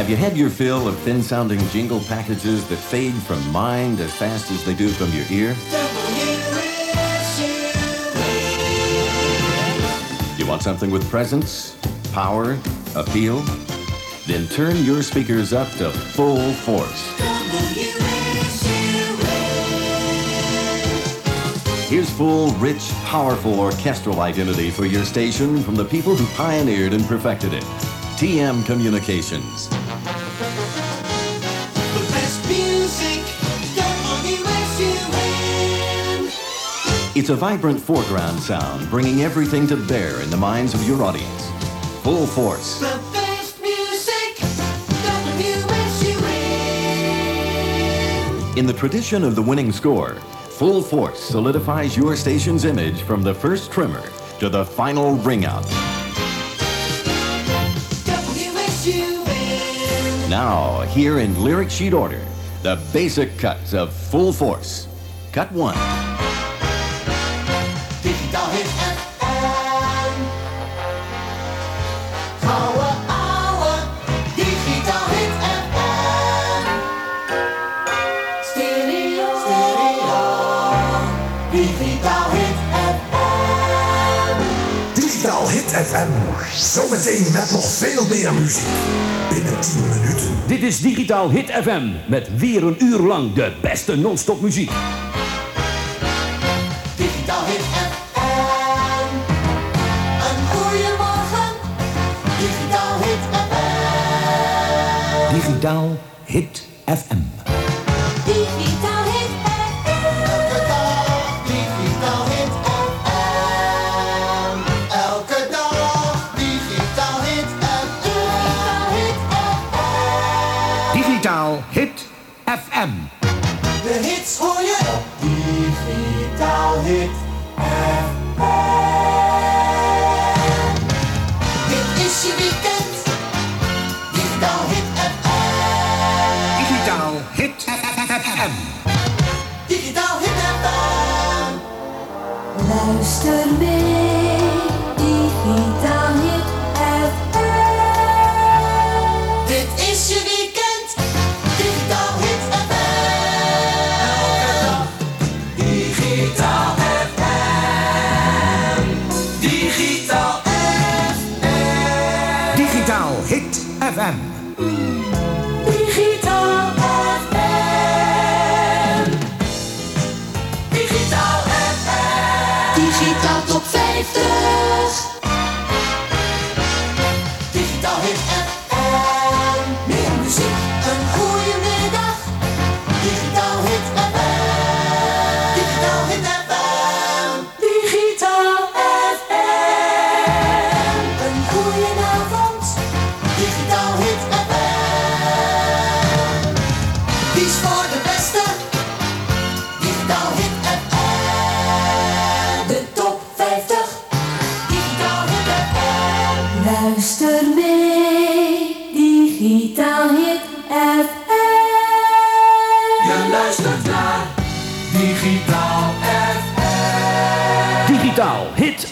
Have you had your fill of thin-sounding jingle packages that fade from mind as fast as they do from your ear? You want something with presence, power, appeal? Then turn your speakers up to full force. Here's full, rich, powerful orchestral identity for your station from the people who pioneered and perfected it. TM Communications. It's a vibrant foreground sound, bringing everything to bear in the minds of your audience. Full force. In the tradition of the winning score, Full Force solidifies your station's image from the first trimmer to the final ringout. out. Now, here in lyric sheet order, the basic cuts of Full Force. Cut 1. Digitaal Hit FM. Zometeen met nog veel meer muziek. Binnen 10 minuten. Dit is Digitaal Hit FM met weer een uur lang de beste non-stop muziek. Digitaal Hit FM. Een goede morgen, Digitaal Hit FM. Digitaal Hit FM. Luister mee,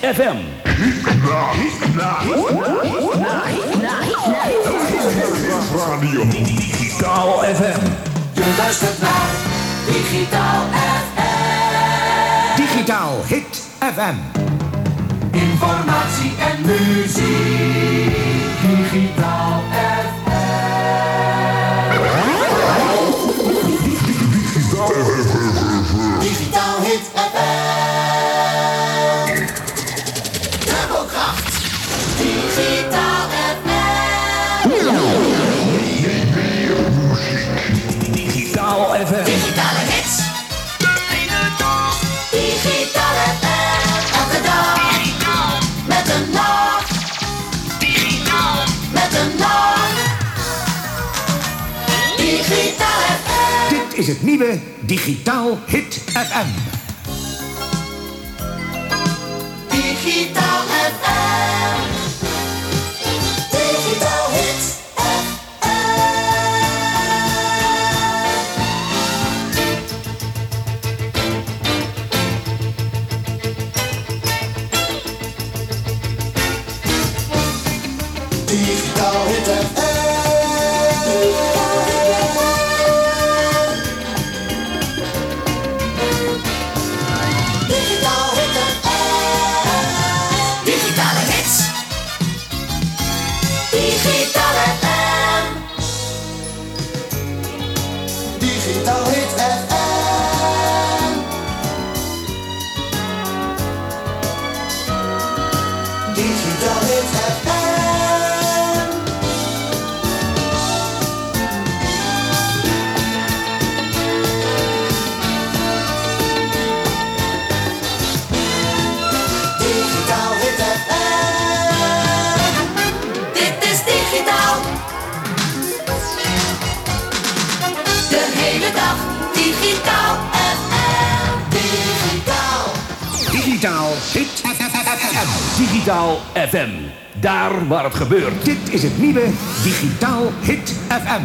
Hit FM. Digitaal FM. Je luistert naar Digitaal FM. Digitaal Hit FM. Informatie en muziek. Digitaal FM. Nieuwe Digitaal Hit FM. Digitaal FM. Digitaal FM. Digitaal. Digitaal Hit FM. Digitaal FM. Daar waar het gebeurt. Dit is het nieuwe Digitaal Hit FM.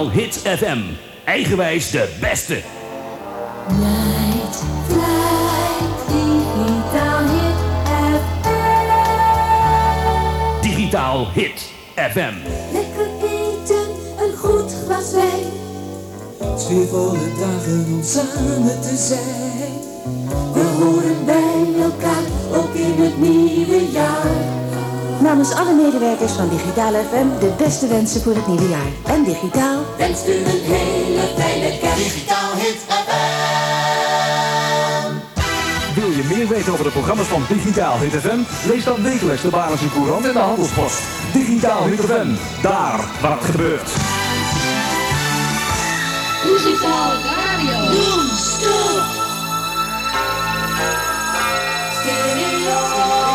Digitaal Hits FM. Eigenwijs de beste. Night Flight. Digitaal hit FM. Digitaal Hit FM. Lekker eten, een goed glas wijn. Sfeervolle dagen om samen te zijn. We horen bij elkaar, ook in het nieuwe jaar. Namens alle medewerkers van Digitaal FM de beste wensen voor het nieuwe jaar. En digitaal Wenst u een hele fijne kerst. Digitaal hit FM. Wil je meer weten over de programma's van Digitaal Hit FM? Lees dan wekelijks de Barense Courant en de Handelspost. Digitaal Hit FM, daar waar het gebeurt. Digitaal radio. Non-stop. Stereo.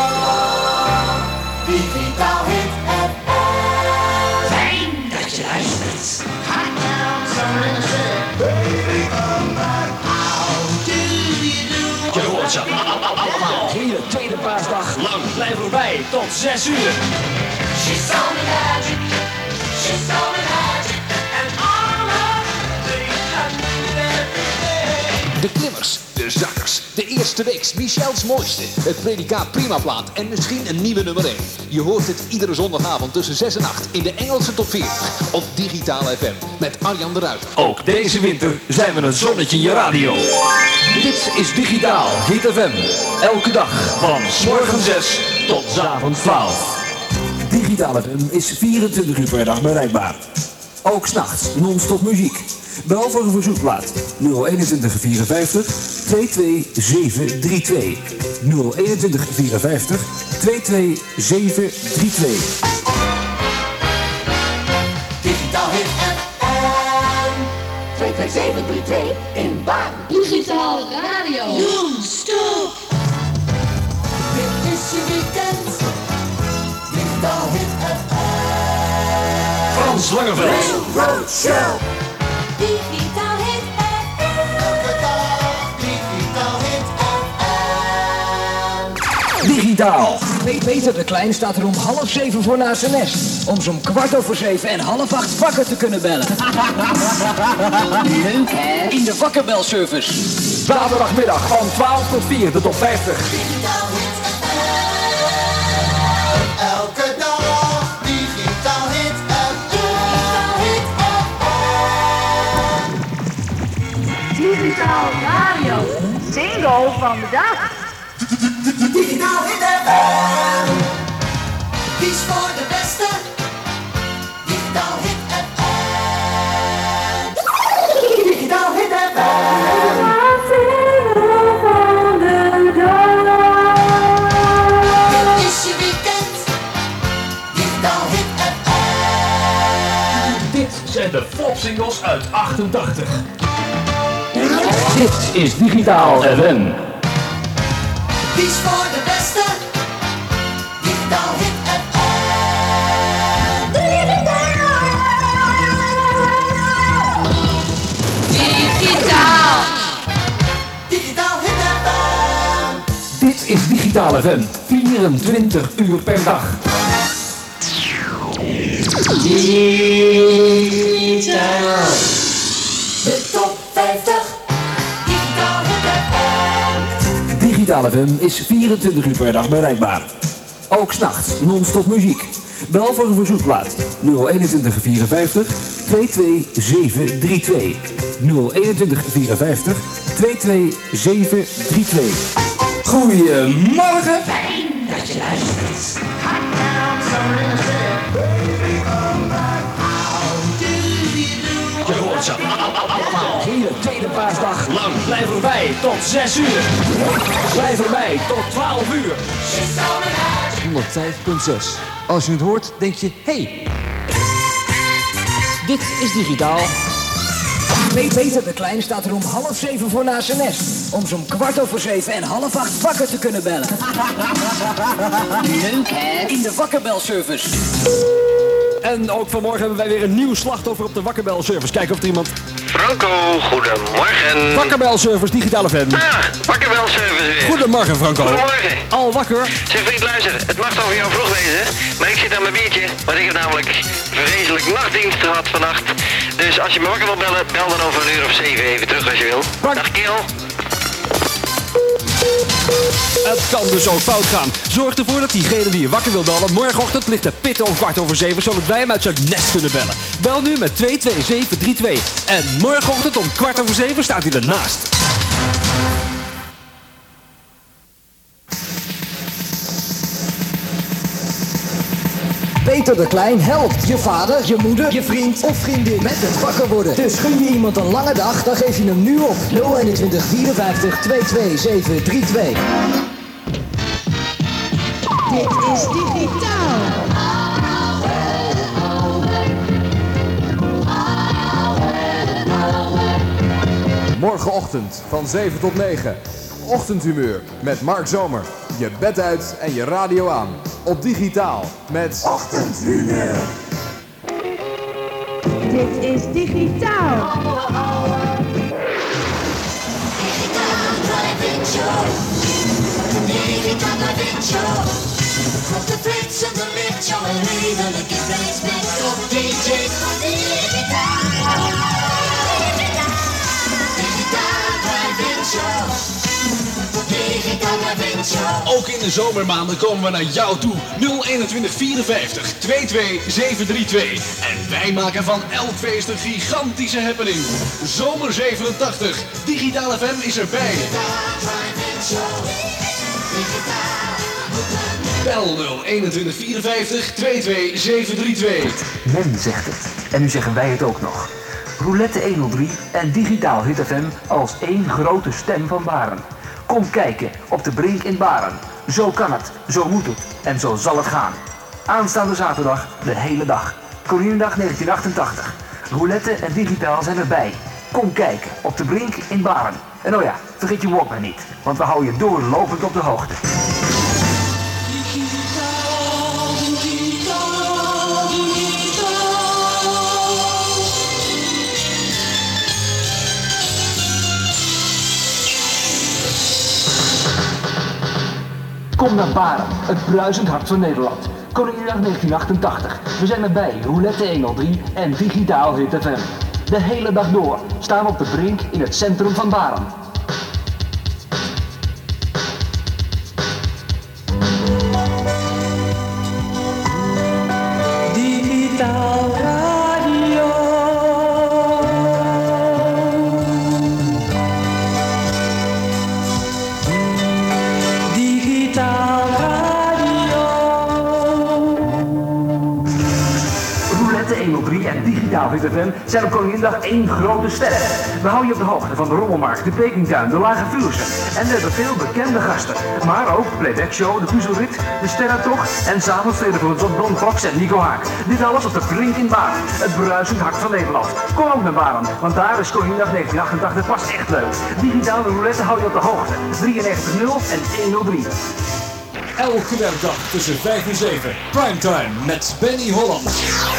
Tweede paasdag lang. Blijf erbij tot 6 uur. She's so magic. She's so magic. And all of De klimmers, de zakkers, de eerste weeks, Michel's mooiste, het predicaat prima plaat en misschien een nieuwe nummer 1. Je hoort het iedere zondagavond tussen 6 en 8 in de Engelse top 40 op Digitaal FM met Arjan de Ruiter. Ook deze winter zijn we een zonnetje in je radio. Dit is Digitaal Hit FM. Elke dag van s morgens 6 tot 's avonds 12. Digitaal FM is 24 uur per dag bereikbaar. Ook s'nachts non-stop muziek. Bel voor een verzoekplaat 021 54 22732. 021 54 22732. Digitaal hit FM. 22732 in baan. Digitaal radio. Non-stop. Dit is je weekend. Digitaal hit FM. Frans Langeveld. Road Show. Digitaal. Peter de Klein staat er om half zeven voor naast zijn nest. Om zo'n kwart over zeven en half acht wakker te kunnen bellen. Leuk hè? In de wakkerbelservice. Zaterdagmiddag van 12 tot 4 de top 50. Digitaal hit FM. Elke dag. Digitaal hit Digitaal radio. Single van de dag. Digitaal hit en flopsingles uit 88. Dit is Digitaal FM. Kies voor de beste. Digitaal Hit Digitaal. Digitaal Hit FM. Dit is Digitaal FM. 24 uur per dag. Is 24 uur per dag bereikbaar. Ook s'nachts non-stop muziek. Bel voor een verzoekplaat 021 54 22732. 021 54 22732. Goedemorgen! Fijn dat je luistert. Hele tweede paasdag lang. Blijf erbij tot 6 uur. Blijf erbij tot 12 uur. 105.6. Als je het hoort, denk je, hey, Dit is Digitaal. Peter de Klein staat er om half zeven voor naast zijn nest. Om zo'n kwart over zeven en half acht wakker te kunnen bellen. Leuk hè? In de wakkerbelservice. En ook vanmorgen hebben wij weer een nieuw slachtoffer op de Wakkerbelservice. Kijken of er iemand... Franco, goedemorgen. Wakkerbelservice, Digitaal FM. Ah, wakkerbelservice weer. Goedemorgen Franco. Goedemorgen. Al wakker? Zeg vriend, luister, het mag toch voor jou vroeg wezen, maar ik zit aan mijn biertje, want ik heb namelijk vreselijk nachtdienst gehad vannacht. Dus als je me wakker wil bellen, bel dan over een uur of zeven even terug als je wil. Dag kerel. Het kan dus ook fout gaan. Zorg ervoor dat diegene die je wakker wil bellen... morgenochtend ligt de pit om kwart over zeven... zodat wij hem uit zijn nest kunnen bellen. Bel nu met 22732. En morgenochtend om kwart over zeven staat hij ernaast. Peter de Klein helpt je vader, je moeder, je vriend of vriendin met het wakker worden. Dus gun je iemand een lange dag, dan geef je hem nu op 021 54 22732. Dit is digitaal. Morgenochtend van 7 tot 9. Ochtendhumeur met Mark Zomer. Je bed uit en je radio aan. Op digitaal met Ochtendhumeur. Dit is digitaal. Op de flits en de jouw redelijke op DJ's van digitaal. Digitaal. Digitaal. Ook in de zomermaanden komen we naar jou toe. 021 54 22732. En wij maken van elk feest een gigantische happening. Zomer 87. Digitaal FM is erbij. Bel 021 54 22732. Men zegt het. En nu zeggen wij het ook nog. Roulette 103 en Digitaal Hit FM als één grote stem van Baren. Kom kijken op de Brink in Baren. Zo kan het, zo moet het en zo zal het gaan. Aanstaande zaterdag de hele dag. Koninginnedag 1988. Roulette en Digitaal zijn erbij. Kom kijken op de Brink in Baren. En oh ja, vergeet je Walkman niet, want we houden je doorlopend op de hoogte. Kom naar Baren, het bruisend hart van Nederland. Koninginnedag 1988. We zijn erbij, Roulette 103 en Digitaal Hit FM. De hele dag door staan op de brink in het centrum van Baren. Zijn op Koninginnedag één grote ster. We houden je op de hoogte van de Rommelmarkt, de Pekingtuin, de Lage Vuurse. En we hebben veel bekende gasten. Maar ook Playback Show, de Puzzelrit, de Sterrentocht en treden voor op Don Fox en Nico Haak. Dit alles op de Brink in het bruisend hart van Nederland. Kom ook naar Baren, want daar is Koninginnedag 1988 pas echt leuk. Digitale Roulette hou je op de hoogte. 93.0 en 103. Elke werkdag tussen 5 en 7. Primetime met Benny Holland.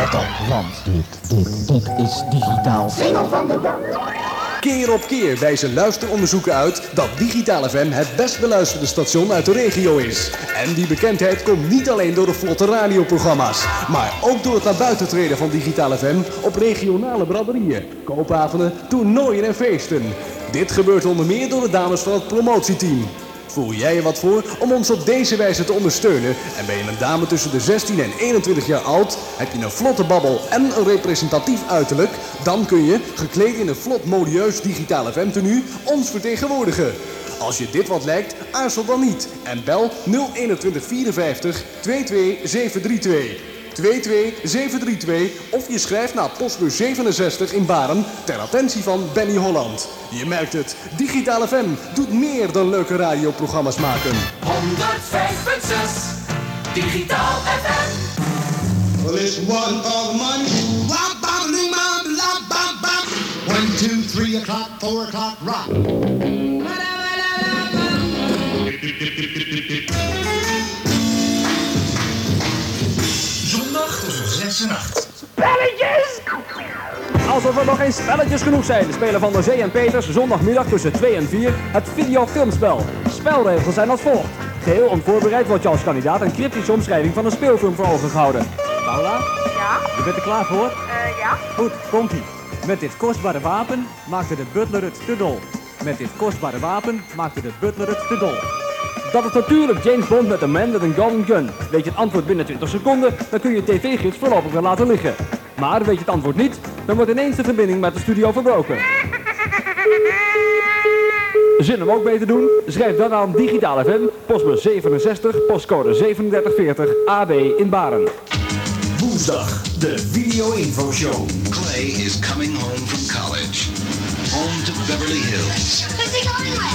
Let op, want dit, dit, dit is digitaal. Keer op keer wijzen luisteronderzoeken uit dat Digitaal FM het best beluisterde station uit de regio is. En die bekendheid komt niet alleen door de vlotte radioprogramma's, maar ook door het naar buiten treden van Digitaal FM op regionale braderieën, koopavonden, toernooien en feesten. Dit gebeurt onder meer door de dames van het promotieteam. Voel jij er wat voor om ons op deze wijze te ondersteunen? En ben je een dame tussen de 16 en 21 jaar oud? Heb je een vlotte babbel en een representatief uiterlijk? Dan kun je, gekleed in een vlot modieus digitale FM-tenue, ons vertegenwoordigen. Als je dit wat lijkt, aarzel dan niet en bel 021 54 22732. 22732 of je schrijft naar postbus 67 in Baren ter attentie van Benny Holland. Je merkt het, Digitaal FM doet meer dan leuke radioprogramma's maken. 105.6 Digitaal FM. Well, it's one the money. Wop, bop, ding, bop, lop, bop, bop. One, two, three o'clock, four o'clock, rock. Zondag tussen 6 en 8. Spelletjes! Alsof er nog geen spelletjes genoeg zijn, spelen Van der Zee en Peters zondagmiddag tussen 2 en 4 het videofilmspel. Spelregels zijn als volgt. Geheel onvoorbereid wordt je als kandidaat een cryptische omschrijving van een speelfilm voor ogen gehouden. Paula, Ja? je bent er klaar voor? Eh, ja? Goed, komt-ie. Met dit kostbare wapen maakte de butler het te dol. Met dit kostbare wapen maakte de butler het te dol. Dat is natuurlijk James Bond met een man met een golden gun. Weet je het antwoord binnen 20 seconden, dan kun je tv-gids voorlopig weer laten liggen. Maar weet je het antwoord niet, dan wordt ineens de verbinding met de studio verbroken. Zin om ook mee te doen? Schrijf dan aan Digitaal FM, postbus 67, postcode 3740, AB in Baren. Woensdag, de Video Info Show. Clay is coming home from college. Home to Beverly Hills.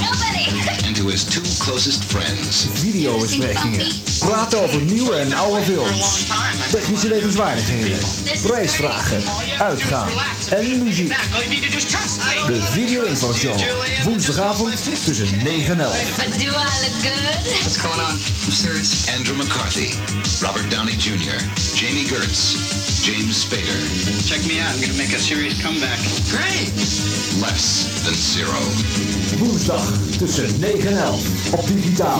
Nobody. And to his two closest friends. Videobesprekingen. Praten over nieuwe en oude films. Technische levenswaardigheden. Prijsvragen. Uitgaan. En muziek. De Video Info Show. Woensdagavond tussen 9 en 11. But do I look good? What's going on? Sir, Andrew McCarthy, Robert Downey Jr., Jamie Gertz, James Spader. Check me out. I'm going to make a serious comeback. Great. Less than zero. Woensdag tussen 9 en 11 op digitaal.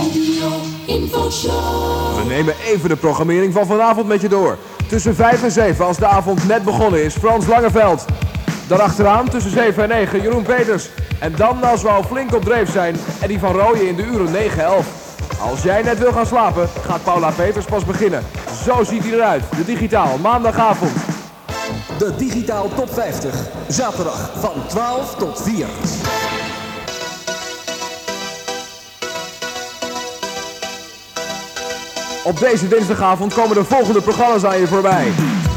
We nemen even de programmering van vanavond met je door. Tussen 5 en 7, als de avond net begonnen is, Frans Langeveld. Daarachteraan tussen 7 en 9, Jeroen Peters. En dan, als we al flink op dreef zijn, Eddie van Rooyen in de uren 9-11. Als jij net wil gaan slapen, gaat Paula Peters pas beginnen. Zo ziet hij eruit, de digitaal, maandagavond. De Digitaal Top 50. Zaterdag van 12 tot 4. Op deze dinsdagavond komen de volgende programma's aan je voorbij.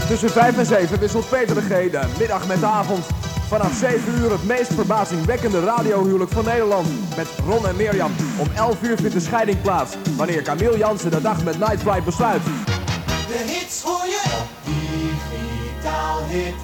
Tussen 5 en 7 wisselt Peter de G de middag met de avond. Vanaf 7 uur het meest verbazingwekkende radiohuwelijk van Nederland. Met Ron en Mirjam. Om 11 uur vindt de scheiding plaats. Wanneer Camille Jansen de dag met Night Flight besluit. De hits hoor je op Digitaal Hit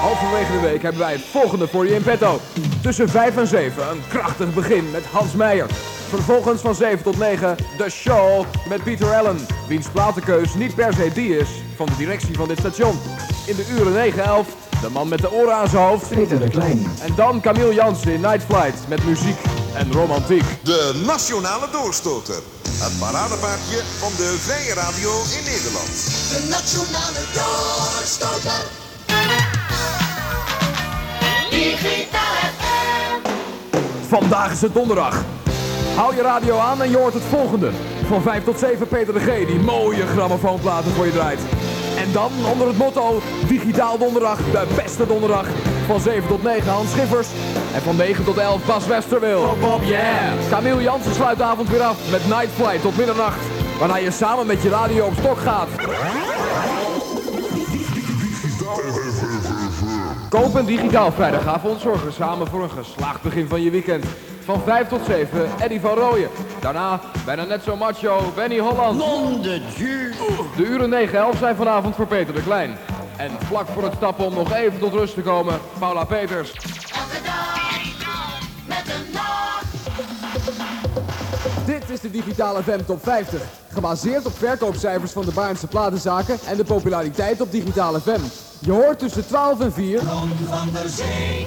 Halverwege de week hebben wij het volgende voor je in petto. Tussen 5 en 7 een krachtig begin met Hans Meijer. Vervolgens van 7 tot 9 de show met Peter Allen. Wiens platenkeus niet per se die is van de directie van dit station. In de uren 9-11 de man met de oren aan zijn hoofd. Peter de Klein. En dan Camille Jansen in Night Flight met muziek en romantiek. De Nationale Doorstoter. Het paradepaardje van de vrije radio in Nederland. De Nationale Doorstoter Digitaal FM Vandaag is het donderdag. Hou je radio aan en je hoort het volgende. Van 5 tot 7 Peter de G, die mooie grammofoonplaten voor je draait. En dan onder het motto Digitaal Donderdag, de beste donderdag. Van 7 tot 9 Hans Schiffers. En van 9 tot 11 Bas Westerwil. Pop, yeah! Camille Jansen sluit de avond weer af met Night Flight tot middernacht. Waarna je samen met je radio op stok gaat. Koop een digitaal vrijdagavond. Zorgen samen voor een geslaagd begin van je weekend. Van 5 tot 7, Eddie van Rooyen. Daarna, bijna net zo macho, Benny Holland. de De uren 9 11 zijn vanavond voor Peter de Klein. En vlak voor het stappen om nog even tot rust te komen, Paula Peters. Dit is de digitale FM Top 50. Gebaseerd op verkoopcijfers van de Baarnse platenzaken en de populariteit op digitale FM. Je hoort tussen 12 en 4 Ron van der Zee.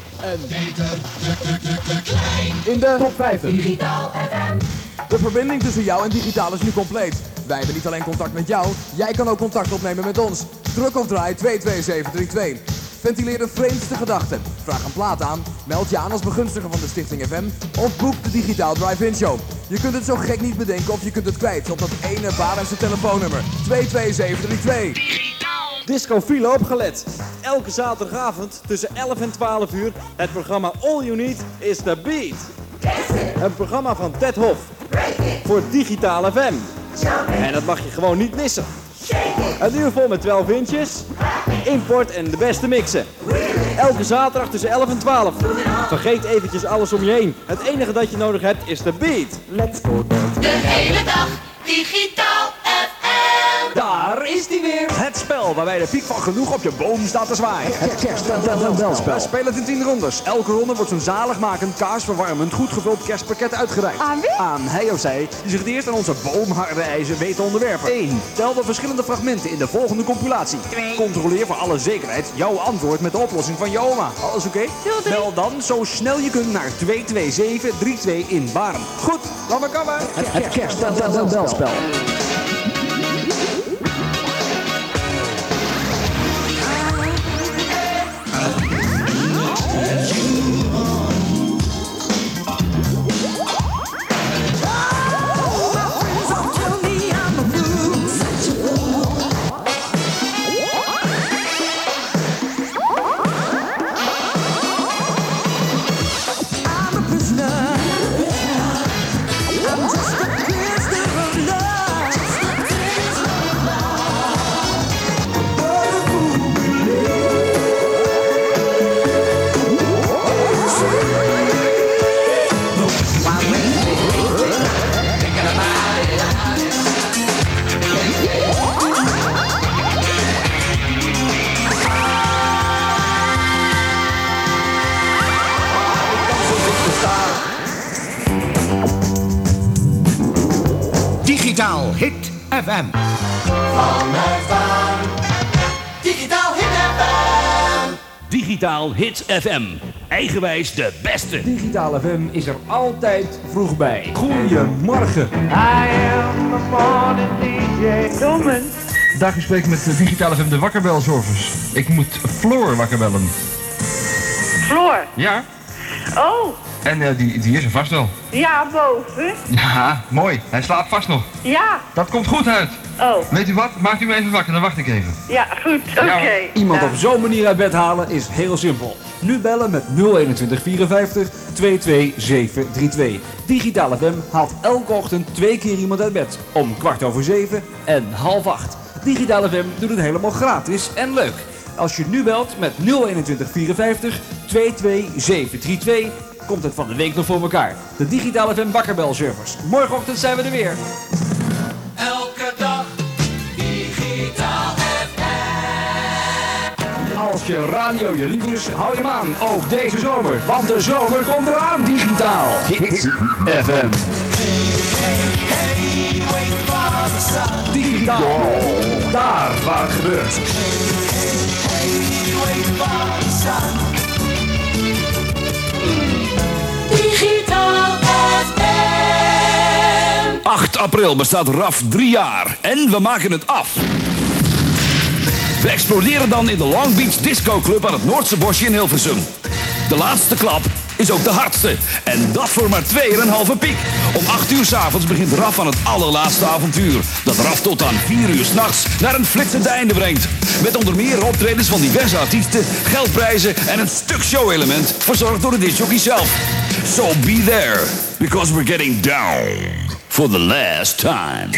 In de Top 50. Digitaal FM. De verbinding tussen jou en digitaal is nu compleet. Wij hebben niet alleen contact met jou, jij kan ook contact opnemen met ons. Druk of draai 22732. Ventileer de vreemdste gedachten. Vraag een plaat aan, meld je aan als begunstiger van de Stichting FM of boek de Digitaal Drive-In Show. Je kunt het zo gek niet bedenken of je kunt het kwijt op dat ene Barendse telefoonnummer 22732. Discofiele opgelet. Elke zaterdagavond tussen 11 en 12 uur het programma All You Need is the Beat. Een programma van Ted Hof. Voor Digitale FM. En dat mag je gewoon niet missen. Een uur vol met 12 inches, import en de beste mixen. Elke zaterdag tussen 11 en 12. Vergeet eventjes alles om je heen. Het enige dat je nodig hebt is de beat. Let's go. De hele dag digitaal. Daar is die weer. Het spel waarbij de piek van genoeg op je boom staat te zwaaien. Het kerstspel. We spelen het in 10 rondes. Elke ronde wordt zo'n zaligmakend, kaarsverwarmend, goed gevuld kerstpakket uitgereikt. Aan wie? Aan hij of zij die zich het eerst aan onze boomharde eisen weet te onderwerpen. 1. Tel de verschillende fragmenten in de volgende compilatie. 2. Controleer voor alle zekerheid jouw antwoord met de oplossing van je oma. Alles oké? Bel dan zo snel je kunt naar 22732 in Baren. Goed, laat maar komen. Het, het kerstspel. Digitaal Hit FM. Vanuit waar? Digitaal Hit FM. Digitaal Hits FM. Eigenwijs de beste. Digitale FM is er altijd vroeg bij. Goedemorgen. I am the morning DJ. Domen. Dag, ik spreek met de Digitale FM de wakkerbelservice. Ik moet Floor wakkerbellen. Floor. Ja, Oh, en eh, die, die is er vast wel. ja, boven. Ja, mooi. Hij slaapt vast nog. Ja. Dat komt goed uit. Oh, Weet u wat? Maakt u me even wakker, dan wacht ik even. ja, goed. Oké. Iemand Ja. op zo'n manier uit bed halen is heel simpel. Nu bellen met 021 54 22732. Digitale FM haalt elke ochtend twee keer iemand uit bed. Om kwart over zeven en half acht. Digitale FM doet het helemaal gratis en leuk. Als je nu belt met 021 54 22732 komt het van de week nog voor elkaar. De Digitale FM wakkerbelservers. Morgenochtend zijn we er weer. Elke dag digitaal Als je radio je lief is, hou je hem aan. Ook deze zomer. Want de zomer komt eraan. Digitaal. FM. Digitaal. Daar waar het gebeurt. April bestaat RAF drie jaar en we maken het af. We exploderen dan in de Long Beach Disco Club aan het Noordse bosje in Hilversum. De laatste klap is ook de hardste. En dat voor maar 2,5 piek. Om 8 uur s'avonds begint RAF aan het allerlaatste avontuur. Dat RAF tot aan 4 uur s'nachts naar een flitsend einde brengt. Met onder meer optredens van diverse artiesten, geldprijzen en een stuk show-element. Verzorgd door de disjockey zelf. So be there, because we're getting down for the last time.